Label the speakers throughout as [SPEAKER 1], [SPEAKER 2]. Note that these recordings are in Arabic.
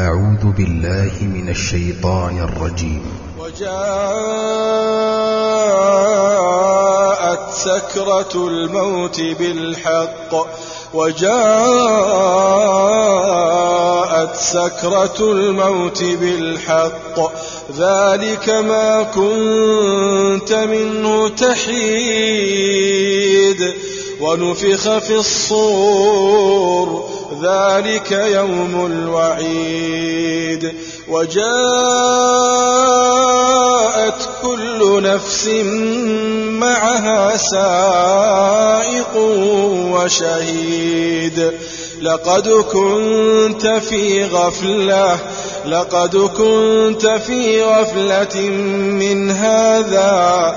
[SPEAKER 1] أعوذ بالله من الشيطان الرجيم.
[SPEAKER 2] وجاءت سكرة الموت بالحق. وجاءت سكرة الموت بالحق. ذلك ما كنت منه تحيد. ونفخ في الصور. ذلك يوم الوعيد. وجاءت كل نفس معها سائق وشهيد. لقد كنت في غفلة لقد كنت في غفلة من هذا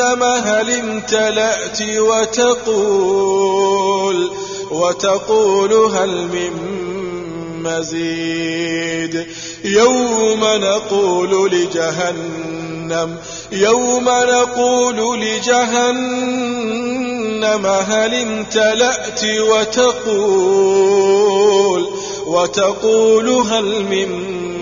[SPEAKER 2] هل امتلأت وتقول وتقول هل من مزيد؟ يوم نقول لجهنم يوم نقول لجهنم هل امتلأت وتقول وتقول هل من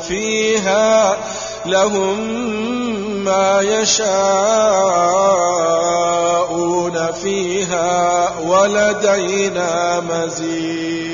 [SPEAKER 2] فيها لهم ما يشاءون فيها ولدينا مزيد.